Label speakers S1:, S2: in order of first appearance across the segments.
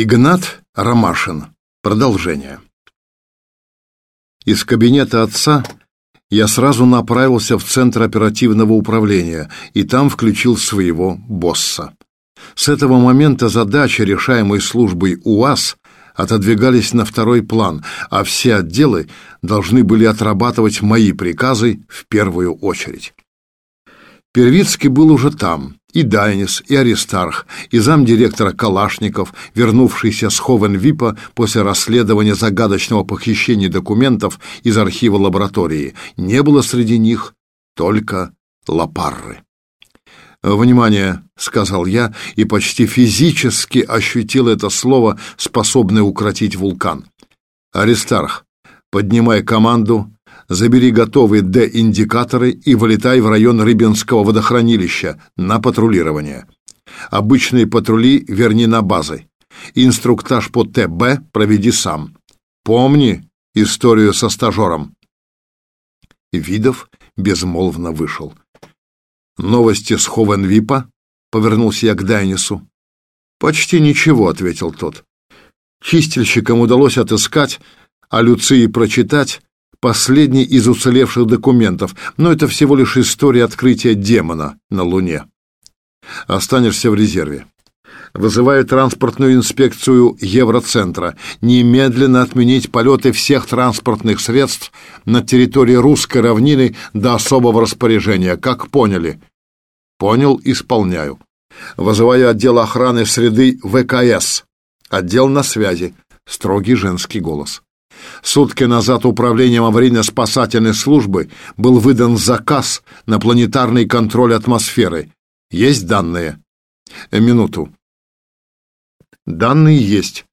S1: Игнат Ромашин. Продолжение. Из кабинета отца я сразу направился в Центр оперативного управления и там включил своего босса. С этого момента задачи, решаемые службой УАЗ, отодвигались на второй план, а все отделы должны были отрабатывать мои приказы в первую очередь. Первицкий был уже там, и Дайнис, и Аристарх, и замдиректора Калашников, вернувшийся с Ховенвипа после расследования загадочного похищения документов из архива лаборатории. Не было среди них только Лапарры. «Внимание!» — сказал я и почти физически ощутил это слово, способное укротить вулкан. «Аристарх, поднимай команду, забери готовые Д-индикаторы и вылетай в район Рыбинского водохранилища на патрулирование. Обычные патрули верни на базы. Инструктаж по ТБ проведи сам. Помни историю со стажером. Видов безмолвно вышел. «Новости с Ховенвипа?» — повернулся я к Дайнису. «Почти ничего», — ответил тот. Чистильщикам удалось отыскать, а Люции прочитать последний из уцелевших документов, но это всего лишь история открытия демона на Луне. Останешься в резерве. Вызываю транспортную инспекцию Евроцентра. Немедленно отменить полеты всех транспортных средств на территории русской равнины до особого распоряжения. Как поняли? Понял, исполняю. Вызываю отдел охраны среды ВКС. Отдел на связи. Строгий женский голос. Сутки назад управлением аварийно-спасательной службы был выдан заказ на планетарный контроль атмосферы. Есть данные? Минуту. Данные есть.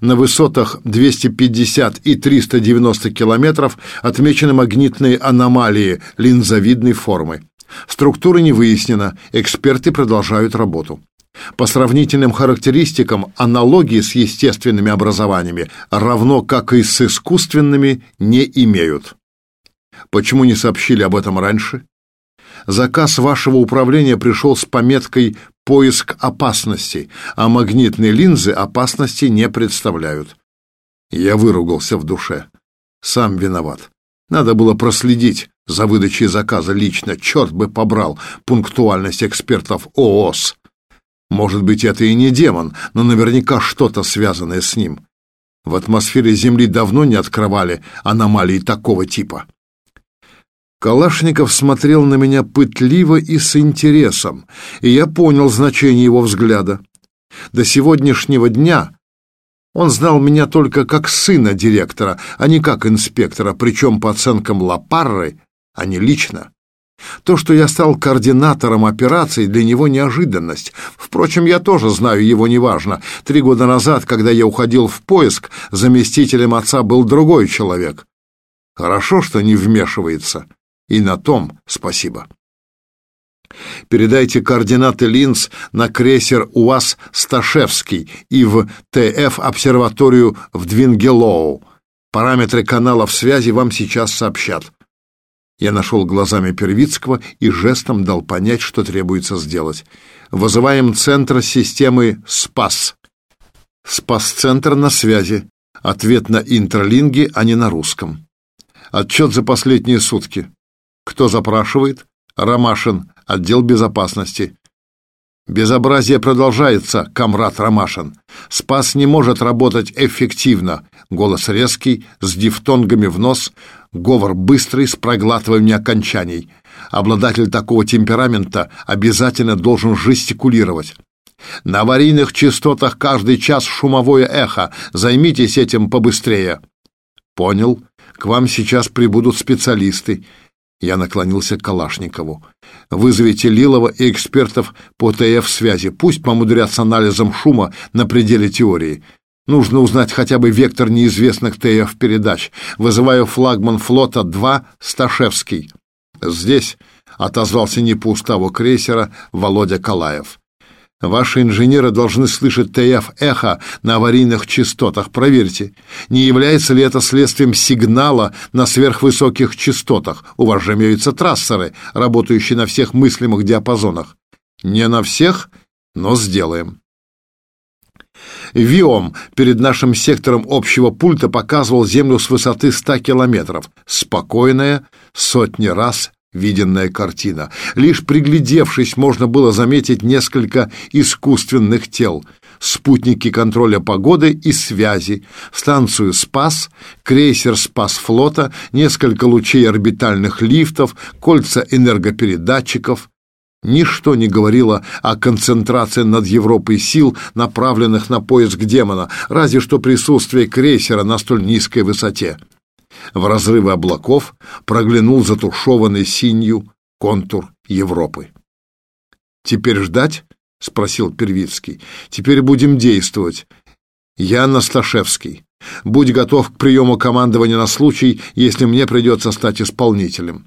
S1: На высотах 250 и 390 километров отмечены магнитные аномалии линзовидной формы. Структура не выяснена, эксперты продолжают работу. По сравнительным характеристикам аналогии с естественными образованиями, равно как и с искусственными, не имеют. Почему не сообщили об этом раньше? Заказ вашего управления пришел с пометкой «Поиск опасности», а магнитные линзы опасности не представляют. Я выругался в душе. Сам виноват. Надо было проследить за выдачей заказа лично. Черт бы побрал пунктуальность экспертов ООС. Может быть, это и не демон, но наверняка что-то связанное с ним. В атмосфере Земли давно не открывали аномалии такого типа. Калашников смотрел на меня пытливо и с интересом, и я понял значение его взгляда. До сегодняшнего дня он знал меня только как сына директора, а не как инспектора, причем по оценкам Лапарры, а не лично. То, что я стал координатором операции, для него неожиданность. Впрочем, я тоже знаю его неважно. Три года назад, когда я уходил в поиск, заместителем отца был другой человек. Хорошо, что не вмешивается. И на том спасибо. Передайте координаты линз на крейсер УАЗ «Сташевский» и в ТФ-обсерваторию в Двингелоу. Параметры каналов связи вам сейчас сообщат. Я нашел глазами Первицкого и жестом дал понять, что требуется сделать. «Вызываем центр системы СПАС». «СПАС-центр на связи». Ответ на интралинге, а не на русском. Отчет за последние сутки. Кто запрашивает? Ромашин, отдел безопасности. Безобразие продолжается, комрад Ромашин. Спас не может работать эффективно. Голос резкий, с дифтонгами в нос, говор быстрый, с проглатыванием окончаний. Обладатель такого темперамента обязательно должен жестикулировать. На аварийных частотах каждый час шумовое эхо. Займитесь этим побыстрее. Понял. К вам сейчас прибудут специалисты. Я наклонился к Калашникову. «Вызовите Лилова и экспертов по ТФ-связи. Пусть помудрят с анализом шума на пределе теории. Нужно узнать хотя бы вектор неизвестных ТФ-передач. Вызываю флагман флота 2 Сташевский». «Здесь», — отозвался не по уставу крейсера Володя Калаев. Ваши инженеры должны слышать ТФ-эхо на аварийных частотах. Проверьте, не является ли это следствием сигнала на сверхвысоких частотах. У вас же имеются трассеры, работающие на всех мыслимых диапазонах. Не на всех, но сделаем. Виом перед нашим сектором общего пульта показывал Землю с высоты 100 километров. Спокойная, сотни раз виденная картина. Лишь приглядевшись, можно было заметить несколько искусственных тел. Спутники контроля погоды и связи, станцию «Спас», крейсер «Спас» флота, несколько лучей орбитальных лифтов, кольца энергопередатчиков. Ничто не говорило о концентрации над Европой сил, направленных на поиск демона, разве что присутствие крейсера на столь низкой высоте. В разрывы облаков проглянул затушеванный синью контур Европы. «Теперь ждать?» — спросил Первицкий. «Теперь будем действовать. Я Насташевский. Будь готов к приему командования на случай, если мне придется стать исполнителем».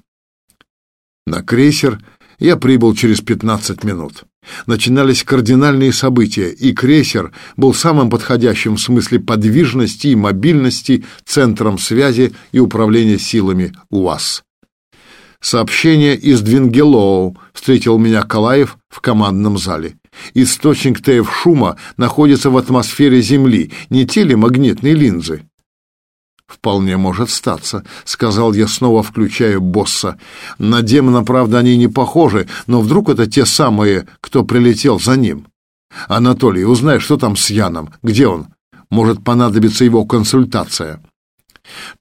S1: На крейсер я прибыл через 15 минут. Начинались кардинальные события, и крейсер был самым подходящим в смысле подвижности и мобильности центром связи и управления силами УАЗ. Сообщение из Двингелоу встретил меня Калаев в командном зале. Источник ТФ шума находится в атмосфере Земли, не телемагнитные линзы. «Вполне может статься», — сказал я, снова включая босса. «На демона, правда, они не похожи, но вдруг это те самые, кто прилетел за ним? Анатолий, узнай, что там с Яном, где он? Может понадобиться его консультация».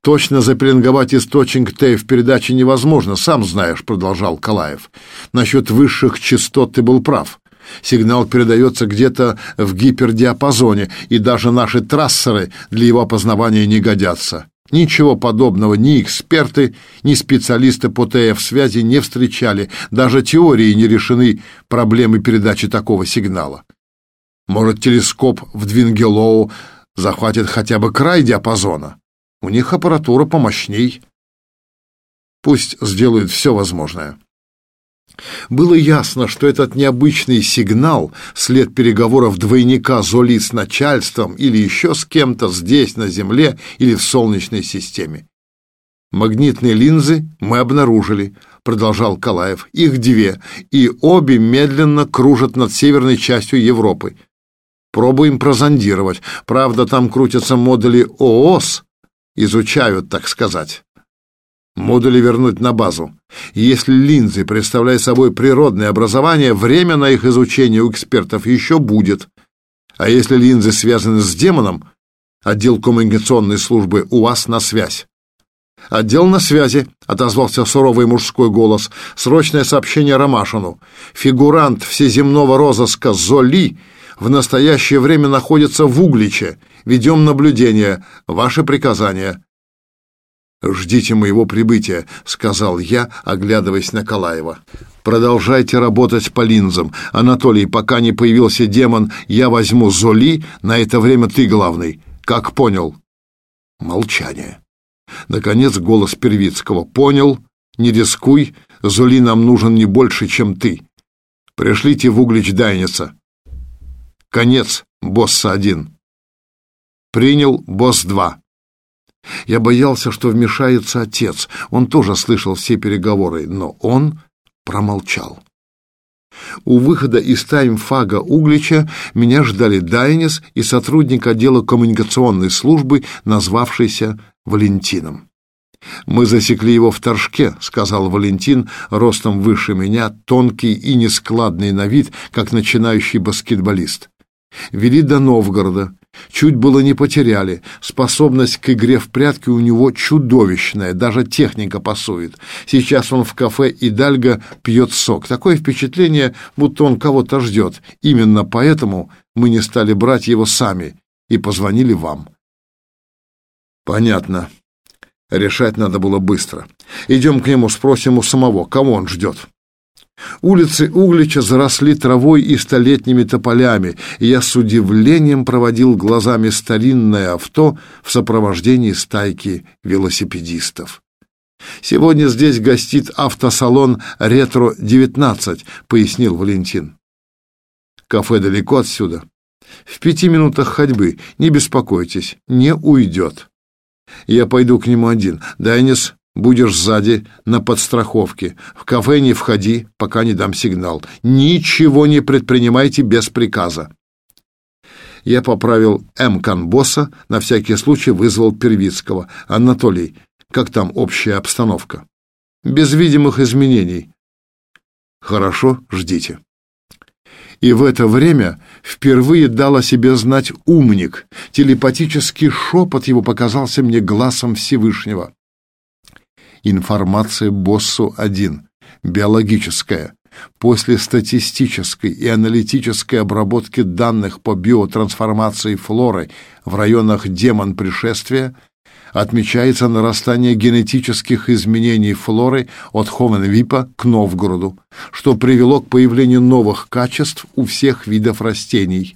S1: «Точно запеленговать источник Т в передаче невозможно, сам знаешь», — продолжал Калаев. «Насчет высших частот ты был прав. Сигнал передается где-то в гипердиапазоне, и даже наши трассеры для его опознавания не годятся. Ничего подобного ни эксперты, ни специалисты по ТФ-связи не встречали, даже теории не решены проблемы передачи такого сигнала. Может, телескоп в Двингелоу захватит хотя бы край диапазона? У них аппаратура помощней. Пусть сделают все возможное. Было ясно, что этот необычный сигнал, след переговоров двойника Золи с начальством или еще с кем-то здесь, на Земле или в Солнечной системе. «Магнитные линзы мы обнаружили», — продолжал Калаев. «Их две, и обе медленно кружат над северной частью Европы. Пробуем прозондировать. Правда, там крутятся модули ООС, изучают, так сказать». Модули вернуть на базу. Если линзы представляют собой природное образование, время на их изучение у экспертов еще будет. А если линзы связаны с демоном, отдел коммуникационной службы у вас на связь. «Отдел на связи», — отозвался суровый мужской голос. «Срочное сообщение Ромашину. Фигурант всеземного розыска Золи в настоящее время находится в Угличе. Ведем наблюдение. Ваши приказания». «Ждите моего прибытия», — сказал я, оглядываясь на Калаева. «Продолжайте работать по линзам. Анатолий, пока не появился демон, я возьму Золи, на это время ты главный. Как понял?» Молчание. Наконец голос Первицкого. «Понял. Не рискуй. Золи нам нужен не больше, чем ты. Пришлите в Углич Дайница. Конец, босса один. Принял, босс два. Я боялся, что вмешается отец. Он тоже слышал все переговоры, но он промолчал. У выхода из таймфага Углича меня ждали Дайнис и сотрудник отдела коммуникационной службы, назвавшийся Валентином. «Мы засекли его в Торжке», — сказал Валентин, ростом выше меня, тонкий и нескладный на вид, как начинающий баскетболист. Вели до Новгорода, Чуть было не потеряли. Способность к игре в прятки у него чудовищная, даже техника пасует. Сейчас он в кафе «Идальго» пьет сок. Такое впечатление, будто он кого-то ждет. Именно поэтому мы не стали брать его сами и позвонили вам. Понятно. Решать надо было быстро. Идем к нему, спросим у самого, кого он ждет. Улицы Углича заросли травой и столетними тополями, и я с удивлением проводил глазами старинное авто в сопровождении стайки велосипедистов. «Сегодня здесь гостит автосалон «Ретро-19», — пояснил Валентин. «Кафе далеко отсюда. В пяти минутах ходьбы. Не беспокойтесь, не уйдет. Я пойду к нему один. Дайнис, Будешь сзади, на подстраховке. В кафе не входи, пока не дам сигнал. Ничего не предпринимайте без приказа. Я поправил М. босса, на всякий случай вызвал Первицкого. «Анатолий, как там общая обстановка?» «Без видимых изменений». «Хорошо, ждите». И в это время впервые дал о себе знать умник. Телепатический шепот его показался мне глазом Всевышнего. Информация боссу один, биологическая. После статистической и аналитической обработки данных по биотрансформации флоры в районах демон пришествия отмечается нарастание генетических изменений флоры от Ховенвипа к Новгороду, что привело к появлению новых качеств у всех видов растений.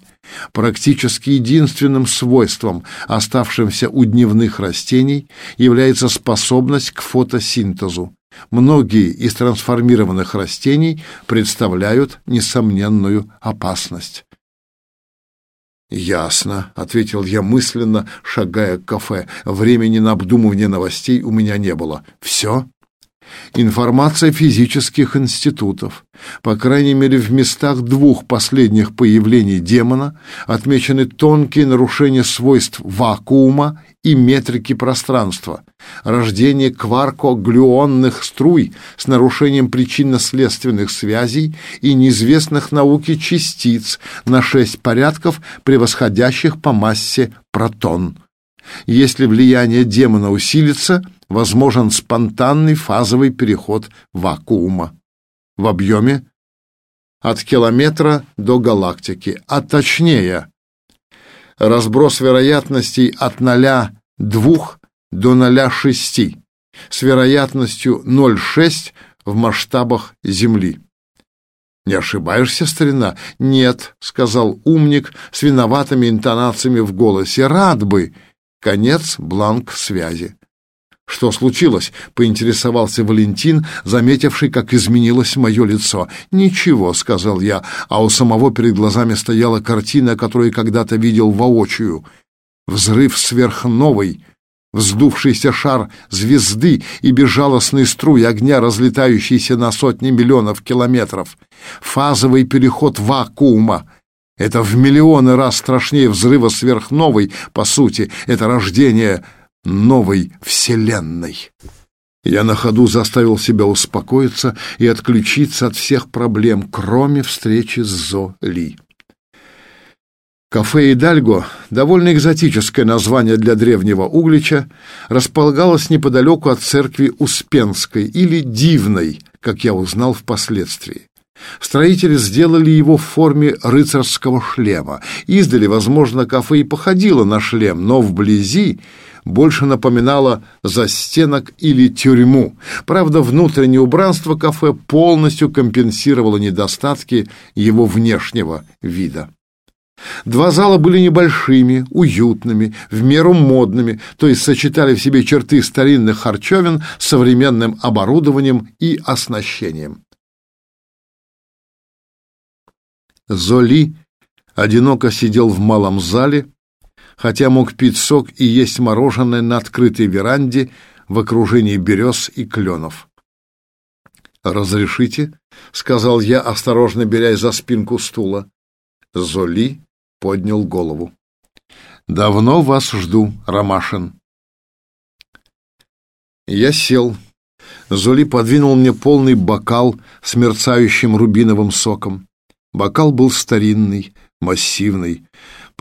S1: Практически единственным свойством, оставшимся у дневных растений, является способность к фотосинтезу. Многие из трансформированных растений представляют несомненную опасность. «Ясно», — ответил я мысленно, шагая к кафе. «Времени на обдумывание новостей у меня не было. Все?» Информация физических институтов. По крайней мере, в местах двух последних появлений демона отмечены тонкие нарушения свойств вакуума и метрики пространства, рождение кваркоглюонных струй с нарушением причинно-следственных связей и неизвестных науке частиц на шесть порядков, превосходящих по массе протон. Если влияние демона усилится, возможен спонтанный фазовый переход вакуума в объеме от километра до галактики, а точнее разброс вероятностей от 0,2 до 0,6 с вероятностью 0,6 в масштабах Земли. «Не ошибаешься, старина?» «Нет», — сказал умник с виноватыми интонациями в голосе. «Рад бы!» Конец бланк связи. «Что случилось?» — поинтересовался Валентин, заметивший, как изменилось мое лицо. «Ничего», — сказал я, а у самого перед глазами стояла картина, которую когда-то видел воочию. Взрыв сверхновой, вздувшийся шар звезды и безжалостные струи огня, разлетающиеся на сотни миллионов километров. Фазовый переход вакуума. Это в миллионы раз страшнее взрыва сверхновой, по сути. Это рождение новой вселенной. Я на ходу заставил себя успокоиться и отключиться от всех проблем, кроме встречи с Золи. Кафе «Идальго» — довольно экзотическое название для древнего Углича, располагалось неподалеку от церкви Успенской или Дивной, как я узнал впоследствии. Строители сделали его в форме рыцарского шлема. Издали, возможно, кафе и походило на шлем, но вблизи больше напоминало застенок или тюрьму. Правда, внутреннее убранство кафе полностью компенсировало недостатки его внешнего вида. Два зала были небольшими, уютными, в меру модными, то есть сочетали в себе черты старинных харчевин с современным оборудованием и оснащением. Золи одиноко сидел в малом зале, хотя мог пить сок и есть мороженое на открытой веранде в окружении берез и кленов. «Разрешите?» — сказал я, осторожно берясь за спинку стула. Золи поднял голову. «Давно вас жду, Ромашин». Я сел. Золи подвинул мне полный бокал с мерцающим рубиновым соком. Бокал был старинный, массивный,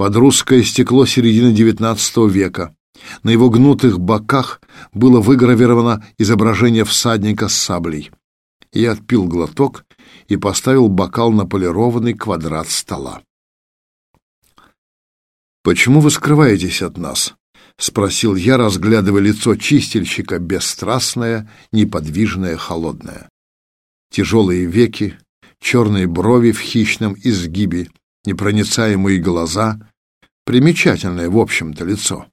S1: под русское стекло середины XIX века. На его гнутых боках было выгравировано изображение всадника с саблей. Я отпил глоток и поставил бокал на полированный квадрат стола. «Почему вы скрываетесь от нас?» — спросил я, разглядывая лицо чистильщика, бесстрастное, неподвижное, холодное. Тяжелые веки, черные брови в хищном изгибе, непроницаемые глаза, примечательное, в общем-то, лицо.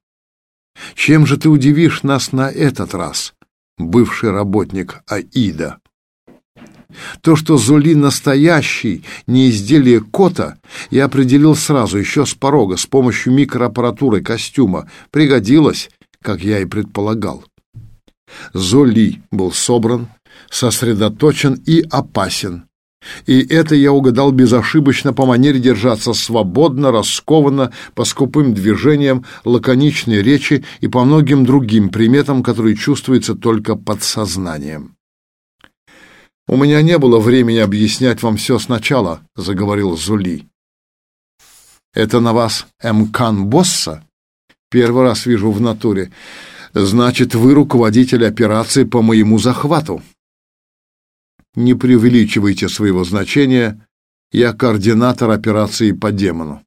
S1: Чем же ты удивишь нас на этот раз, бывший работник Аида? То, что Зули настоящий, не изделие кота, я определил сразу, еще с порога, с помощью микроаппаратуры костюма. Пригодилось, как я и предполагал. Золи был собран, сосредоточен и опасен. И это я угадал безошибочно по манере держаться свободно, раскованно, по скупым движениям, лаконичной речи и по многим другим приметам, которые чувствуются только подсознанием. «У меня не было времени объяснять вам все сначала», — заговорил Зули. «Это на вас Мкан Босса? Первый раз вижу в натуре. Значит, вы руководитель операции по моему захвату». Не преувеличивайте своего значения. Я координатор операции по демону.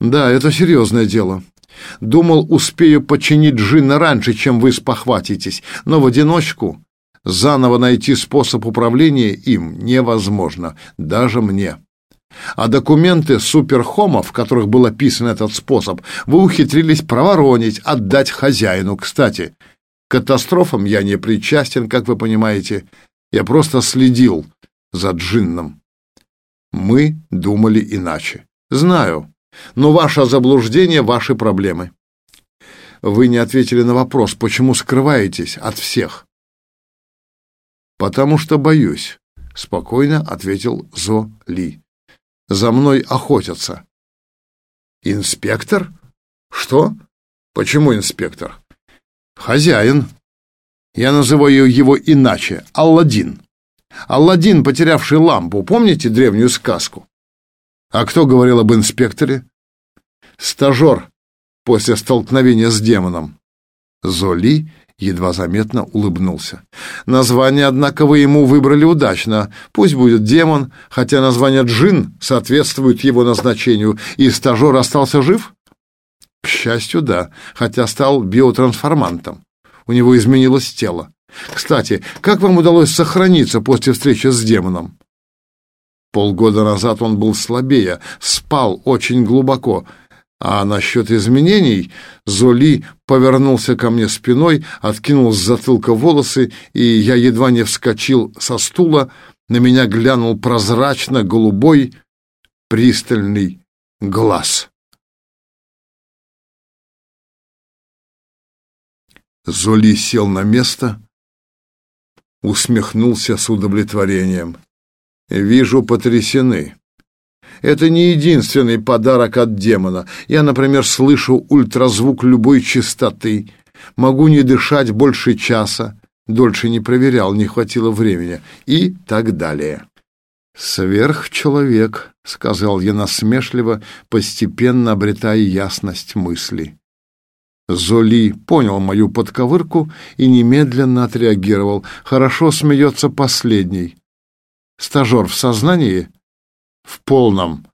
S1: Да, это серьезное дело. Думал, успею починить Джинна раньше, чем вы спохватитесь, но в одиночку заново найти способ управления им невозможно, даже мне. А документы суперхома, в которых был описан этот способ, вы ухитрились проворонить, отдать хозяину. Кстати, к катастрофам я не причастен, как вы понимаете. Я просто следил за Джинном. Мы думали иначе. Знаю, но ваше заблуждение — ваши проблемы. Вы не ответили на вопрос, почему скрываетесь от всех? Потому что боюсь, — спокойно ответил Зо Ли. За мной охотятся. Инспектор? Что? Почему инспектор? Хозяин. Я называю его иначе — Алладин. Алладин, потерявший лампу, помните древнюю сказку? А кто говорил об инспекторе? Стажер после столкновения с демоном. Золи едва заметно улыбнулся. Название, однако, вы ему выбрали удачно. Пусть будет демон, хотя название джин соответствует его назначению, и стажер остался жив? К счастью, да, хотя стал биотрансформантом у него изменилось тело. Кстати, как вам удалось сохраниться после встречи с демоном? Полгода назад он был слабее, спал очень глубоко. А насчет изменений Золи повернулся ко мне спиной, откинул с затылка волосы, и я едва не вскочил со стула. На меня глянул прозрачно-голубой пристальный глаз. Золи сел на место, усмехнулся с удовлетворением. «Вижу, потрясены. Это не единственный подарок от демона. Я, например, слышу ультразвук любой частоты, могу не дышать больше часа, дольше не проверял, не хватило времени, и так далее». «Сверхчеловек», — сказал я насмешливо, постепенно обретая ясность мысли. Золи понял мою подковырку и немедленно отреагировал. Хорошо смеется последний. Стажер в сознании? В полном.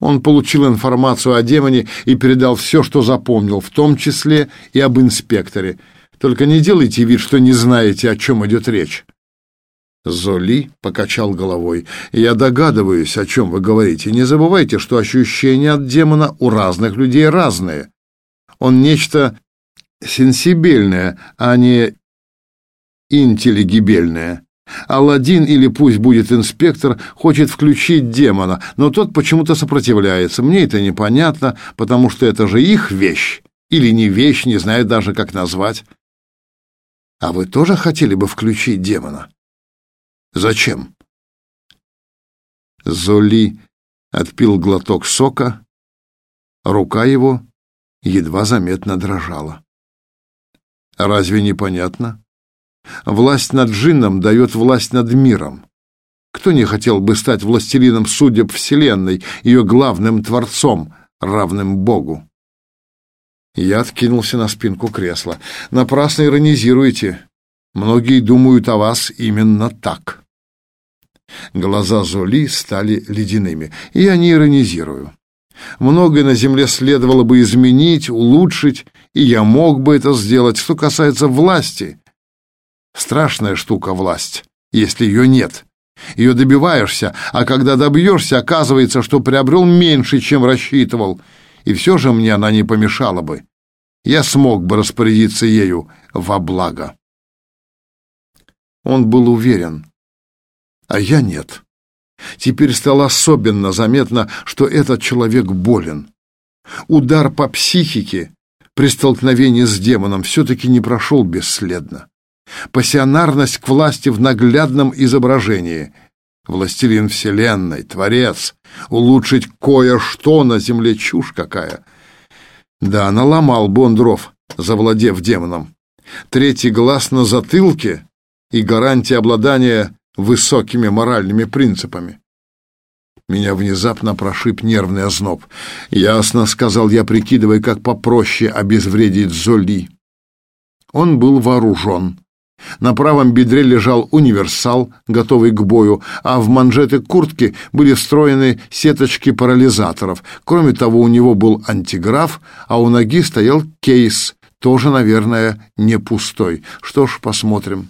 S1: Он получил информацию о демоне и передал все, что запомнил, в том числе и об инспекторе. Только не делайте вид, что не знаете, о чем идет речь. Золи покачал головой. «Я догадываюсь, о чем вы говорите. Не забывайте, что ощущения от демона у разных людей разные. Он нечто сенсибельное, а не интеллигибельное. Аладдин, или пусть будет инспектор, хочет включить демона, но тот почему-то сопротивляется. Мне это непонятно, потому что это же их вещь. Или не вещь, не знаю даже, как назвать. А вы тоже хотели бы включить демона? Зачем? Золи отпил глоток сока. Рука его едва заметно дрожала. Разве не понятно? Власть над джинном дает власть над миром. Кто не хотел бы стать властелином судеб Вселенной, ее главным творцом, равным Богу? Я откинулся на спинку кресла. Напрасно иронизируете. Многие думают о вас именно так. Глаза Золи стали ледяными. Я не иронизирую. Многое на земле следовало бы изменить, улучшить, и я мог бы это сделать. Что касается власти, страшная штука власть, если ее нет. Ее добиваешься, а когда добьешься, оказывается, что приобрел меньше, чем рассчитывал. И все же мне она не помешала бы. Я смог бы распорядиться ею во благо. Он был уверен, а я нет. Теперь стало особенно заметно, что этот человек болен. Удар по психике при столкновении с демоном все-таки не прошел бесследно. Пассионарность к власти в наглядном изображении. властелин вселенной, творец, улучшить кое-что на земле чушь какая. Да, наломал Бондров, завладев демоном. Третий глаз на затылке и гарантия обладания высокими моральными принципами. Меня внезапно прошиб нервный озноб. «Ясно», — сказал я, прикидывая, как попроще обезвредить Золи. Он был вооружен. На правом бедре лежал универсал, готовый к бою, а в манжеты куртки были встроены сеточки парализаторов. Кроме того, у него был антиграф, а у ноги стоял кейс, тоже, наверное, не пустой. Что ж, посмотрим.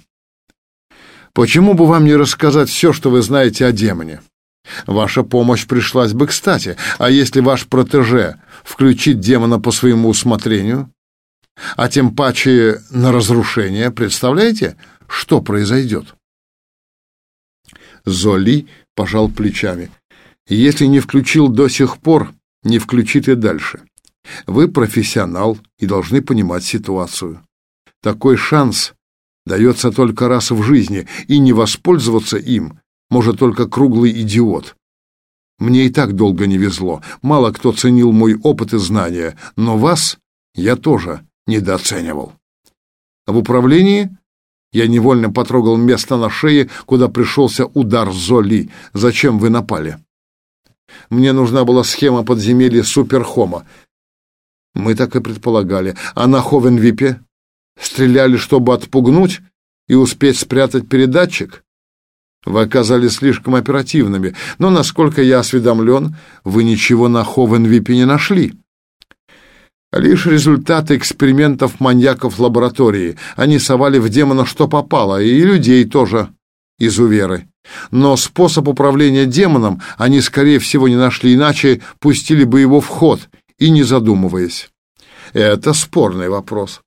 S1: Почему бы вам не рассказать все, что вы знаете о демоне? Ваша помощь пришлась бы кстати, а если ваш протеже включит демона по своему усмотрению, а тем паче на разрушение, представляете, что произойдет? Золи пожал плечами. Если не включил до сих пор, не включит и дальше. Вы профессионал и должны понимать ситуацию. Такой шанс дается только раз в жизни, и не воспользоваться им может только круглый идиот. Мне и так долго не везло, мало кто ценил мой опыт и знания, но вас я тоже недооценивал. В управлении я невольно потрогал место на шее, куда пришелся удар Золи. Зачем вы напали? Мне нужна была схема подземелья Суперхома. Мы так и предполагали. А на Ховенвипе стреляли, чтобы отпугнуть и успеть спрятать передатчик? Вы оказались слишком оперативными, но, насколько я осведомлен, вы ничего на Ховенвипе не нашли. Лишь результаты экспериментов маньяков лаборатории. Они совали в демона что попало, и людей тоже изуверы. Но способ управления демоном они, скорее всего, не нашли, иначе пустили бы его в ход, и не задумываясь. Это спорный вопрос.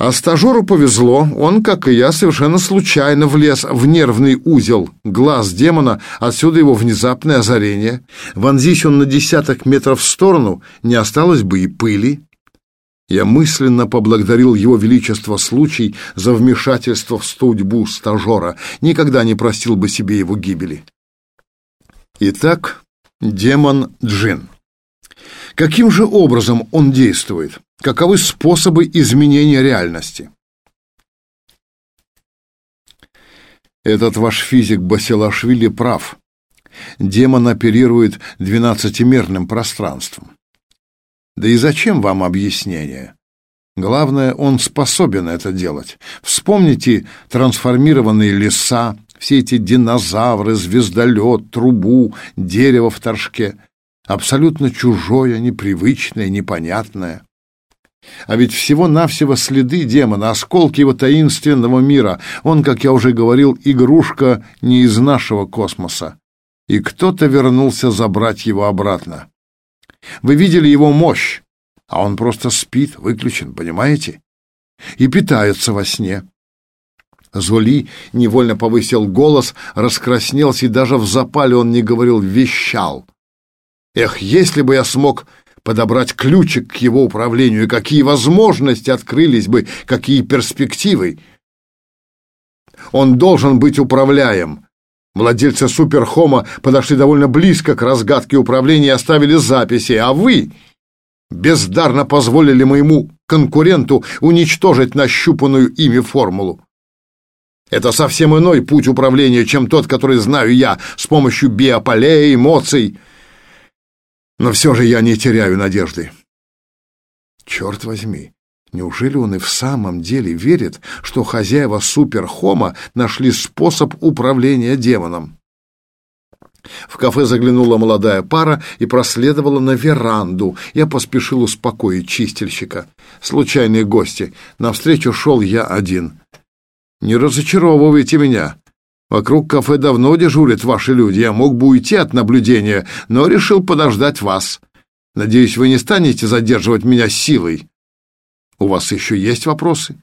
S1: А стажеру повезло, он, как и я, совершенно случайно влез в нервный узел глаз демона, отсюда его внезапное озарение. Вонзись он на десяток метров в сторону, не осталось бы и пыли. Я мысленно поблагодарил его величество случай за вмешательство в судьбу стажера, никогда не простил бы себе его гибели. Итак, демон Джин. Каким же образом он действует? Каковы способы изменения реальности? Этот ваш физик Басилашвили прав. Демон оперирует двенадцатимерным пространством. Да и зачем вам объяснение? Главное, он способен это делать. Вспомните трансформированные леса, все эти динозавры, звездолет, трубу, дерево в торжке. Абсолютно чужое, непривычное, непонятное. А ведь всего-навсего следы демона, осколки его таинственного мира. Он, как я уже говорил, игрушка не из нашего космоса. И кто-то вернулся забрать его обратно. Вы видели его мощь, а он просто спит, выключен, понимаете? И питается во сне. Золи невольно повысил голос, раскраснелся, и даже в запале он не говорил, вещал. Эх, если бы я смог подобрать ключик к его управлению, какие возможности открылись бы, какие перспективы. Он должен быть управляем. Владельцы Суперхома подошли довольно близко к разгадке управления и оставили записи, а вы бездарно позволили моему конкуренту уничтожить нащупанную ими формулу. Это совсем иной путь управления, чем тот, который знаю я, с помощью биополей, эмоций, но все же я не теряю надежды. Черт возьми, неужели он и в самом деле верит, что хозяева Суперхома нашли способ управления демоном? В кафе заглянула молодая пара и проследовала на веранду. Я поспешил успокоить чистильщика. Случайные гости. Навстречу шел я один. «Не разочаровывайте меня. Вокруг кафе давно дежурят ваши люди. Я мог бы уйти от наблюдения, но решил подождать вас. Надеюсь, вы не станете задерживать меня силой. У вас еще есть вопросы?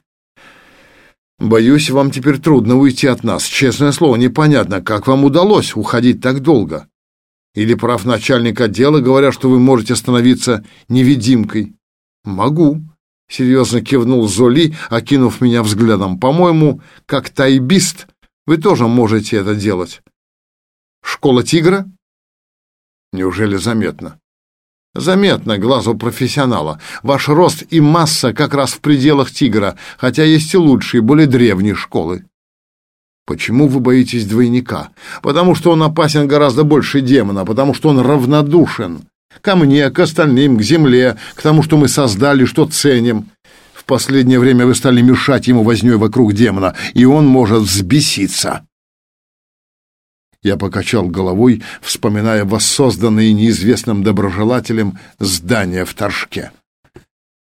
S1: Боюсь, вам теперь трудно уйти от нас. Честное слово, непонятно, как вам удалось уходить так долго. Или прав начальник отдела, говоря, что вы можете становиться невидимкой? Могу. Серьезно кивнул Золи, окинув меня взглядом. По-моему, как тайбист — вы тоже можете это делать. Школа тигра? Неужели заметно? Заметно глазу профессионала. Ваш рост и масса как раз в пределах тигра, хотя есть и лучшие, более древние школы. Почему вы боитесь двойника? Потому что он опасен гораздо больше демона, потому что он равнодушен. Ко мне, к остальным, к земле, к тому, что мы создали, что ценим. Последнее время вы стали мешать ему вознёй вокруг демона, и он может взбеситься. Я покачал головой, вспоминая воссозданные неизвестным доброжелателем здания в Торжке.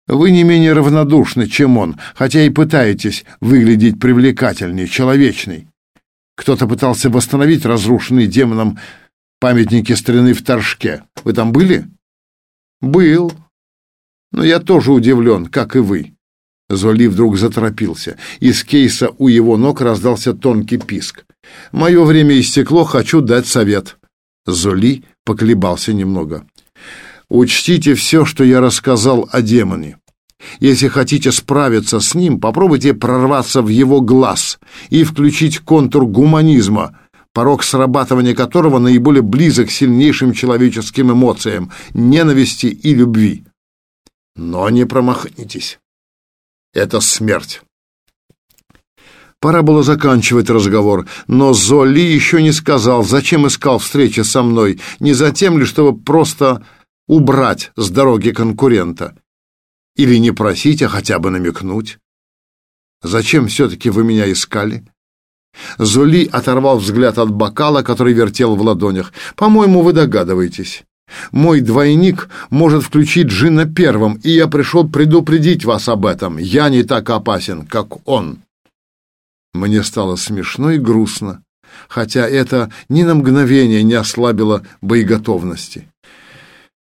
S1: Вы не менее равнодушны, чем он, хотя и пытаетесь выглядеть привлекательней, человечней. Кто-то пытался восстановить разрушенный демоном памятники старины в Торжке. Вы там были? Был. Но я тоже удивлен, как и вы. Золи вдруг заторопился. Из кейса у его ног раздался тонкий писк. Мое время истекло, хочу дать совет. Золи поколебался немного. Учтите все, что я рассказал о демоне. Если хотите справиться с ним, попробуйте прорваться в его глаз и включить контур гуманизма, порог срабатывания которого наиболее близок к сильнейшим человеческим эмоциям — ненависти и любви. Но не промахнитесь. Это смерть. Пора было заканчивать разговор, но Золи еще не сказал, зачем искал встречи со мной, не за тем ли, чтобы просто убрать с дороги конкурента. Или не просить, а хотя бы намекнуть? Зачем все-таки вы меня искали? Зули оторвал взгляд от бокала, который вертел в ладонях. По-моему, вы догадываетесь. Мой двойник может включить Джина первым, и я пришел предупредить вас об этом. Я не так опасен, как он. Мне стало смешно и грустно, хотя это ни на мгновение не ослабило боеготовности.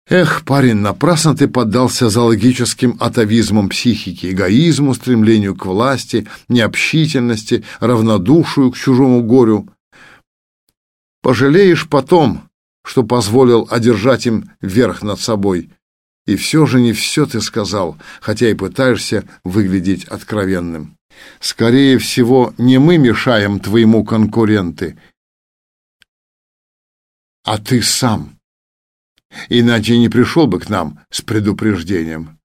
S1: Эх, парень, напрасно ты поддался зоологическим атовизмам психики, эгоизму, стремлению к власти, необщительности, равнодушию к чужому горю. Пожалеешь потом, что позволил одержать им верх над собой. И все же не все ты сказал, хотя и пытаешься выглядеть откровенным. Скорее всего, не мы мешаем твоему конкуренты, а ты сам иначе не пришел бы к нам с предупреждением.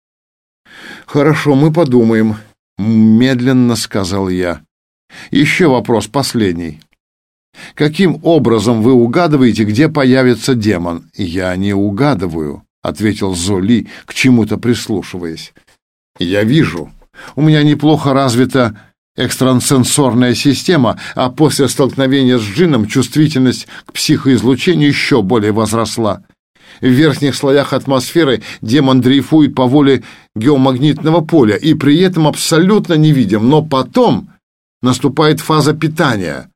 S1: Хорошо, мы подумаем, медленно сказал я. Еще вопрос последний. Каким образом вы угадываете, где появится демон? Я не угадываю, ответил Золи, к чему-то прислушиваясь. Я вижу. У меня неплохо развита экстрасенсорная система, а после столкновения с джинном чувствительность к психоизлучению еще более возросла. В верхних слоях атмосферы демон дрейфует по воле геомагнитного поля и при этом абсолютно невидим, но потом наступает фаза питания,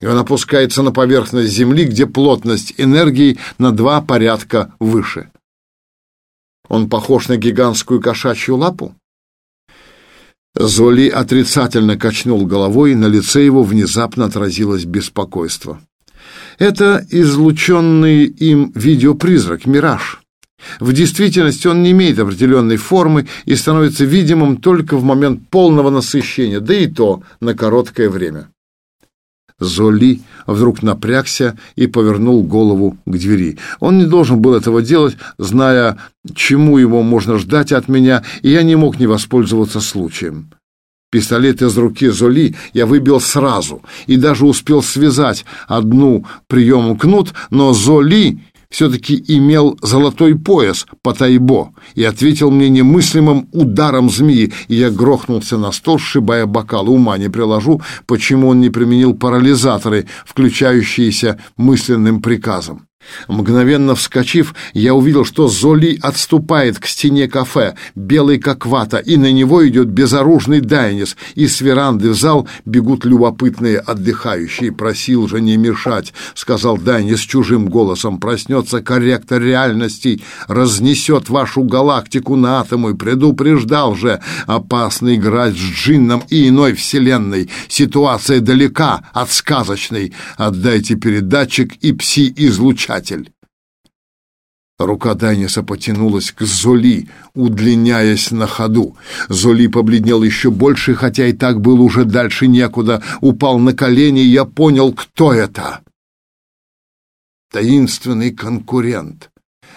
S1: и он опускается на поверхность Земли, где плотность энергии на два порядка выше. Он похож на гигантскую кошачью лапу? Золи отрицательно качнул головой, и на лице его внезапно отразилось беспокойство. Это излученный им видеопризрак, мираж. В действительности он не имеет определенной формы и становится видимым только в момент полного насыщения, да и то на короткое время. Золи вдруг напрягся и повернул голову к двери. Он не должен был этого делать, зная, чему его можно ждать от меня, и я не мог не воспользоваться случаем. Пистолет из руки Золи я выбил сразу и даже успел связать одну приемом кнут, но Золи все-таки имел золотой пояс по тайбо и ответил мне немыслимым ударом змеи, и я грохнулся на стол, сшибая бокал. Ума не приложу, почему он не применил парализаторы, включающиеся мысленным приказом. Мгновенно вскочив, я увидел, что Золи отступает к стене кафе, белый как вата, и на него идет безоружный Дайнис, и с веранды в зал бегут любопытные отдыхающие. «Просил же не мешать», — сказал Дайнис чужим голосом. «Проснется корректор реальностей, разнесет вашу галактику на атомы. Предупреждал же, опасно играть с джинном и иной вселенной. Ситуация далека от сказочной. Отдайте передатчик и пси-излучатель писатель. Рука Дайниса потянулась к Золи, удлиняясь на ходу. Золи побледнел еще больше, хотя и так был уже дальше некуда. Упал на колени, и я понял, кто это. таинственный конкурент,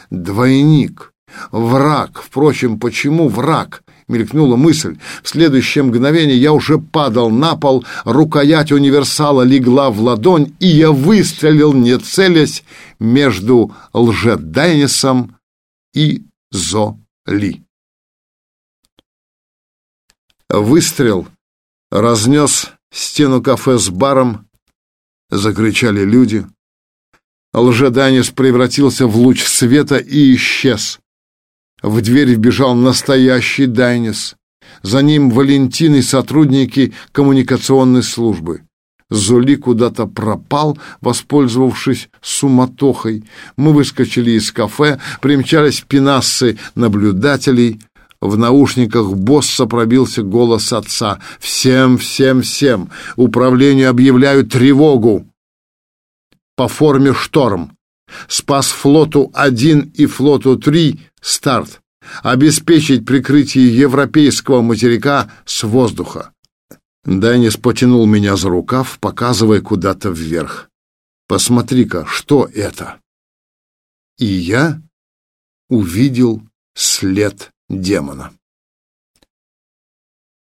S1: двойник, враг. Впрочем, почему враг? Мелькнула мысль. В следующее мгновение я уже падал на пол, рукоять универсала легла в ладонь, и я выстрелил, не целясь, между лжедайнисом и Золи. Выстрел разнес стену кафе с баром, закричали люди. Лжеданис превратился в луч света и исчез. В дверь вбежал настоящий Дайнис. За ним Валентин и сотрудники коммуникационной службы. Золи куда-то пропал, воспользовавшись суматохой. Мы выскочили из кафе, примчались пенассы наблюдателей. В наушниках босса пробился голос отца. «Всем, всем, всем! Управлению объявляют тревогу!» По форме «Шторм». Спас флоту 1 и флоту 3 старт. Обеспечить прикрытие европейского материка с воздуха. Данис потянул меня за рукав, показывая куда-то вверх. «Посмотри-ка, что это?» И я увидел след демона.